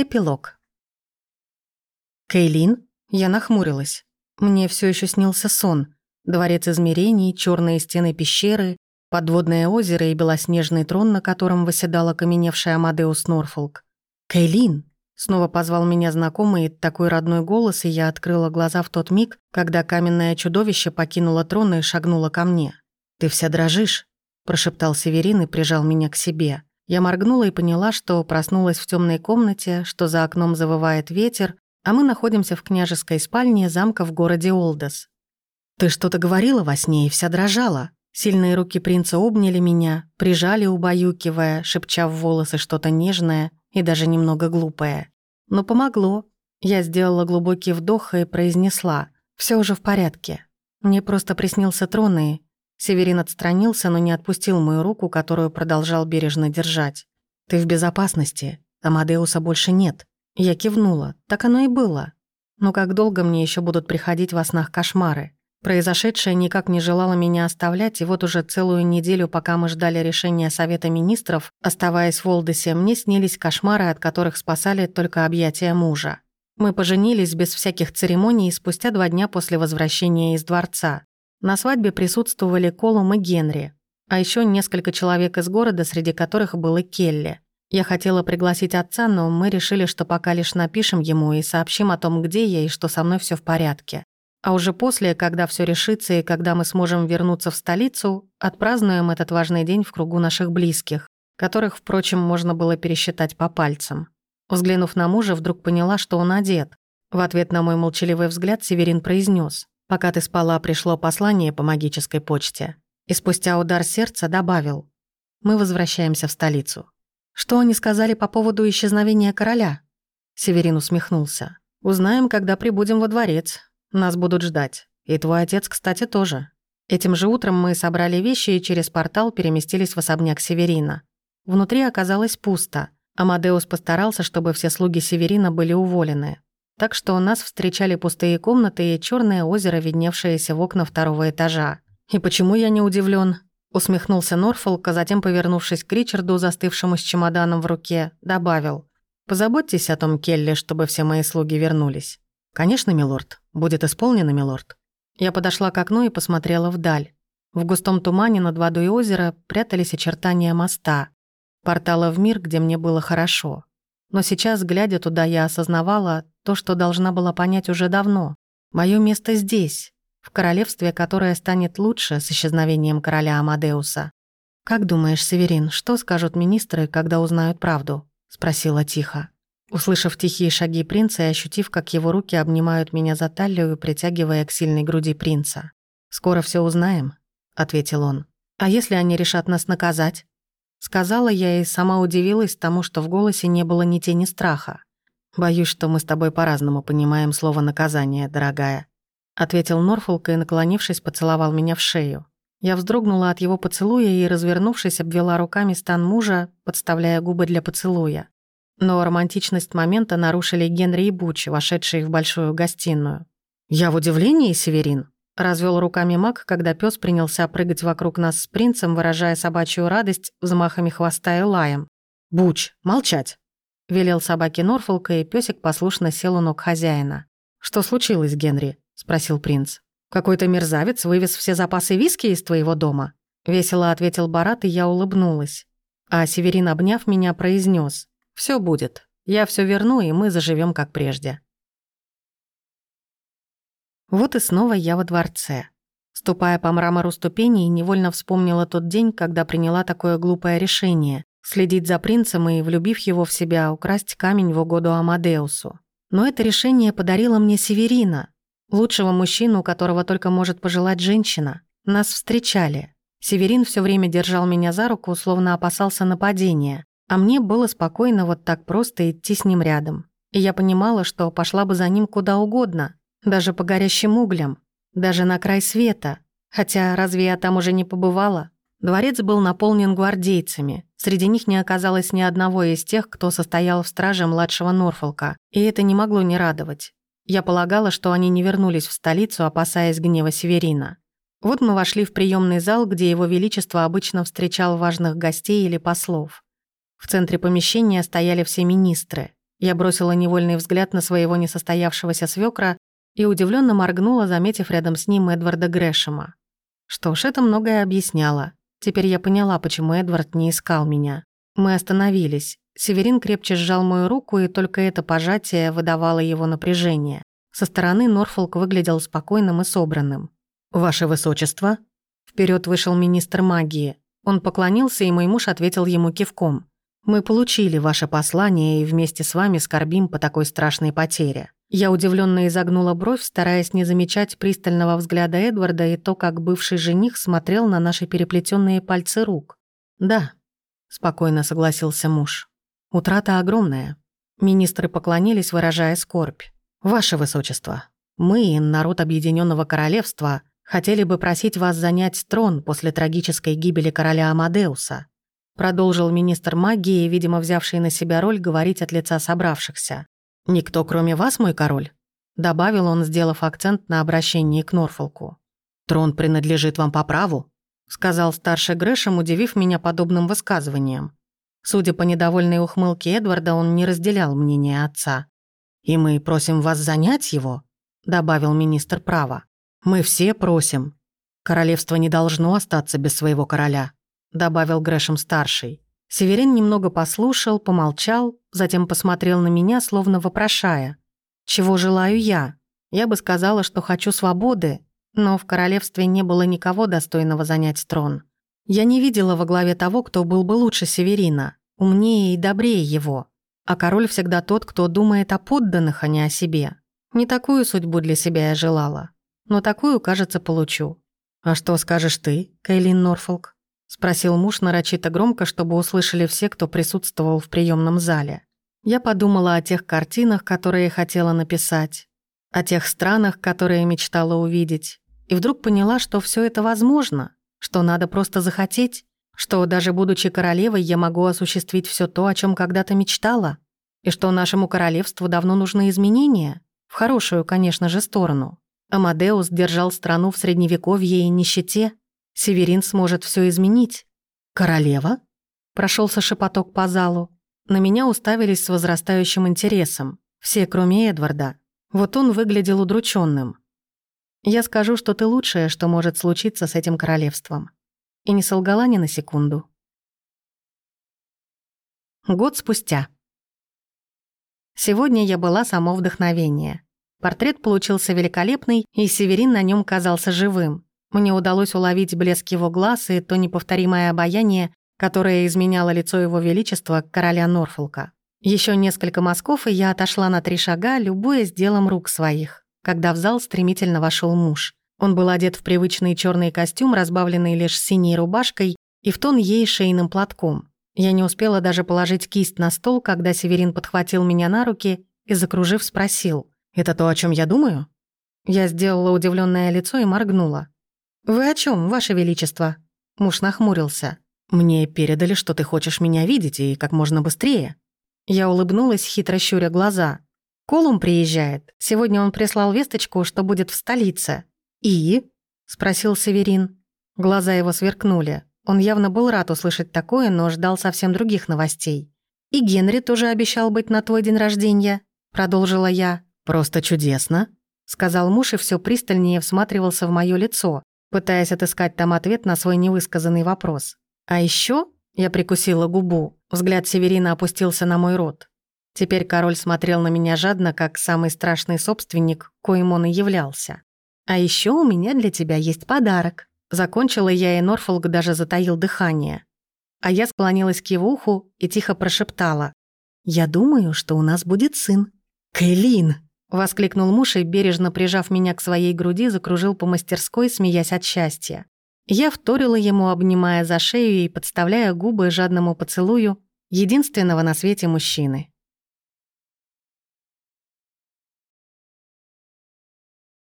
Эпилог. Кейлин? Я нахмурилась. Мне все еще снился сон. Дворец измерений, черные стены пещеры, подводное озеро и белоснежный трон, на котором восседала каменевшая Амадеус Норфолк. «Кейлин!» Снова позвал меня знакомый такой родной голос, и я открыла глаза в тот миг, когда каменное чудовище покинуло трон и шагнуло ко мне. «Ты вся дрожишь?» – прошептал Северин и прижал меня к себе. Я моргнула и поняла, что проснулась в темной комнате, что за окном завывает ветер, а мы находимся в княжеской спальне замка в городе Олдос. «Ты что-то говорила во сне и вся дрожала?» Сильные руки принца обняли меня, прижали, убаюкивая, шепча в волосы что-то нежное и даже немного глупое. Но помогло. Я сделала глубокий вдох и произнесла. все уже в порядке. Мне просто приснился трон и Северин отстранился, но не отпустил мою руку, которую продолжал бережно держать. «Ты в безопасности. Амадеуса больше нет». Я кивнула. Так оно и было. Но как долго мне еще будут приходить во снах кошмары? Произошедшее никак не желало меня оставлять, и вот уже целую неделю, пока мы ждали решения Совета Министров, оставаясь в Волдесе, мне снились кошмары, от которых спасали только объятия мужа. Мы поженились без всяких церемоний спустя два дня после возвращения из дворца. На свадьбе присутствовали Колум и Генри, а еще несколько человек из города, среди которых был и Келли. Я хотела пригласить отца, но мы решили, что пока лишь напишем ему и сообщим о том, где я и что со мной все в порядке. А уже после, когда все решится и когда мы сможем вернуться в столицу, отпразднуем этот важный день в кругу наших близких, которых, впрочем, можно было пересчитать по пальцам. Взглянув на мужа, вдруг поняла, что он одет. В ответ на мой молчаливый взгляд Северин произнес: Пока ты спала, пришло послание по магической почте. И спустя удар сердца добавил. Мы возвращаемся в столицу. Что они сказали по поводу исчезновения короля? Северин усмехнулся. Узнаем, когда прибудем во дворец. Нас будут ждать. И твой отец, кстати, тоже. Этим же утром мы собрали вещи и через портал переместились в особняк Северина. Внутри оказалось пусто. Амадеус постарался, чтобы все слуги Северина были уволены. Так что нас встречали пустые комнаты и черное озеро, видневшееся в окна второго этажа. «И почему я не удивлен? усмехнулся Норфолк, а затем, повернувшись к Ричарду, застывшему с чемоданом в руке, добавил. «Позаботьтесь о том, Келли, чтобы все мои слуги вернулись». «Конечно, милорд. Будет исполнено, милорд». Я подошла к окну и посмотрела вдаль. В густом тумане над водой озера прятались очертания моста, портала в мир, где мне было хорошо. Но сейчас, глядя туда, я осознавала то, что должна была понять уже давно. Моё место здесь, в королевстве, которое станет лучше с исчезновением короля Амадеуса. «Как думаешь, Северин, что скажут министры, когда узнают правду?» — спросила тихо. Услышав тихие шаги принца и ощутив, как его руки обнимают меня за талию, притягивая к сильной груди принца. «Скоро все узнаем», — ответил он. «А если они решат нас наказать?» Сказала я и сама удивилась тому, что в голосе не было ни тени страха. «Боюсь, что мы с тобой по-разному понимаем слово «наказание», дорогая», ответил Норфолк и, наклонившись, поцеловал меня в шею. Я вздрогнула от его поцелуя и, развернувшись, обвела руками стан мужа, подставляя губы для поцелуя. Но романтичность момента нарушили Генри и Буч, вошедшие в большую гостиную. «Я в удивлении, Северин», Развел руками маг, когда пес принялся прыгать вокруг нас с принцем, выражая собачью радость взмахами хвоста и лаем. «Буч, молчать!» — велел собаке Норфолка, и песик послушно сел у ног хозяина. «Что случилось, Генри?» — спросил принц. «Какой-то мерзавец вывез все запасы виски из твоего дома?» Весело ответил Барат, и я улыбнулась. А Северин, обняв меня, произнес: «Все будет. Я все верну, и мы заживем как прежде». Вот и снова я во дворце. Ступая по мрамору ступеней, невольно вспомнила тот день, когда приняла такое глупое решение — следить за принцем и, влюбив его в себя, украсть камень в угоду Амадеусу. Но это решение подарило мне Северина, лучшего мужчину, которого только может пожелать женщина. Нас встречали. Северин все время держал меня за руку, словно опасался нападения, а мне было спокойно вот так просто идти с ним рядом. И я понимала, что пошла бы за ним куда угодно, даже по горящим углям, даже на край света. Хотя разве я там уже не побывала? Дворец был наполнен гвардейцами. Среди них не оказалось ни одного из тех, кто состоял в страже младшего Норфолка. И это не могло не радовать. Я полагала, что они не вернулись в столицу, опасаясь гнева Северина. Вот мы вошли в приемный зал, где его величество обычно встречал важных гостей или послов. В центре помещения стояли все министры. Я бросила невольный взгляд на своего несостоявшегося свекра и удивленно моргнула, заметив рядом с ним Эдварда Грэшема. Что ж, это многое объясняло. Теперь я поняла, почему Эдвард не искал меня. Мы остановились. Северин крепче сжал мою руку, и только это пожатие выдавало его напряжение. Со стороны Норфолк выглядел спокойным и собранным. «Ваше высочество?» Вперед вышел министр магии. Он поклонился, и мой муж ответил ему кивком. «Мы получили ваше послание и вместе с вами скорбим по такой страшной потере». Я удивленно изогнула бровь, стараясь не замечать пристального взгляда Эдварда и то, как бывший жених смотрел на наши переплетенные пальцы рук. «Да», — спокойно согласился муж. «Утрата огромная». Министры поклонились, выражая скорбь. «Ваше Высочество, мы, народ Объединенного Королевства, хотели бы просить вас занять трон после трагической гибели короля Амадеуса», продолжил министр магии, видимо, взявший на себя роль говорить от лица собравшихся. «Никто, кроме вас, мой король?» добавил он, сделав акцент на обращении к Норфолку. «Трон принадлежит вам по праву», сказал старший Грэшем, удивив меня подобным высказыванием. Судя по недовольной ухмылке Эдварда, он не разделял мнение отца. «И мы просим вас занять его», — добавил министр права. «Мы все просим. Королевство не должно остаться без своего короля», — добавил Грэшем-старший. Северин немного послушал, помолчал, затем посмотрел на меня, словно вопрошая. «Чего желаю я? Я бы сказала, что хочу свободы, но в королевстве не было никого достойного занять трон. Я не видела во главе того, кто был бы лучше Северина, умнее и добрее его. А король всегда тот, кто думает о подданных, а не о себе. Не такую судьбу для себя я желала. Но такую, кажется, получу. «А что скажешь ты, Кейлин Норфолк?» — спросил муж нарочито громко, чтобы услышали все, кто присутствовал в приемном зале. Я подумала о тех картинах, которые хотела написать, о тех странах, которые мечтала увидеть, и вдруг поняла, что все это возможно, что надо просто захотеть что даже будучи королевой, я могу осуществить все то, о чем когда-то мечтала, и что нашему королевству давно нужны изменения, в хорошую, конечно же, сторону. Амадеус держал страну в средневековье и нищете, Северин сможет все изменить. «Королева?» Прошелся шепоток по залу. На меня уставились с возрастающим интересом. Все, кроме Эдварда. Вот он выглядел удрученным. «Я скажу, что ты лучшее, что может случиться с этим королевством и не солгала ни на секунду. Год спустя. Сегодня я была само вдохновение. Портрет получился великолепный, и Северин на нем казался живым. Мне удалось уловить блеск его глаз и то неповторимое обаяние, которое изменяло лицо его величества, короля Норфолка. Еще несколько мазков, и я отошла на три шага, любуясь делом рук своих, когда в зал стремительно вошел муж. Он был одет в привычный черный костюм, разбавленный лишь синей рубашкой и в тон ей шейным платком. Я не успела даже положить кисть на стол, когда Северин подхватил меня на руки и, закружив, спросил. «Это то, о чем я думаю?» Я сделала удивленное лицо и моргнула. «Вы о чем, Ваше Величество?» Муж нахмурился. «Мне передали, что ты хочешь меня видеть, и как можно быстрее». Я улыбнулась, хитро щуря глаза. «Колум приезжает. Сегодня он прислал весточку, что будет в столице. «И?» — спросил Северин. Глаза его сверкнули. Он явно был рад услышать такое, но ждал совсем других новостей. «И Генри тоже обещал быть на твой день рождения», — продолжила я. «Просто чудесно», — сказал муж и все пристальнее всматривался в мое лицо, пытаясь отыскать там ответ на свой невысказанный вопрос. «А еще я прикусила губу. Взгляд Северина опустился на мой рот. Теперь король смотрел на меня жадно, как самый страшный собственник, коим он и являлся. «А еще у меня для тебя есть подарок». Закончила я, и Норфолк даже затаил дыхание. А я склонилась к его уху и тихо прошептала. «Я думаю, что у нас будет сын». «Кэлин!» — воскликнул муж и, бережно прижав меня к своей груди, закружил по мастерской, смеясь от счастья. Я вторила ему, обнимая за шею и подставляя губы жадному поцелую единственного на свете мужчины.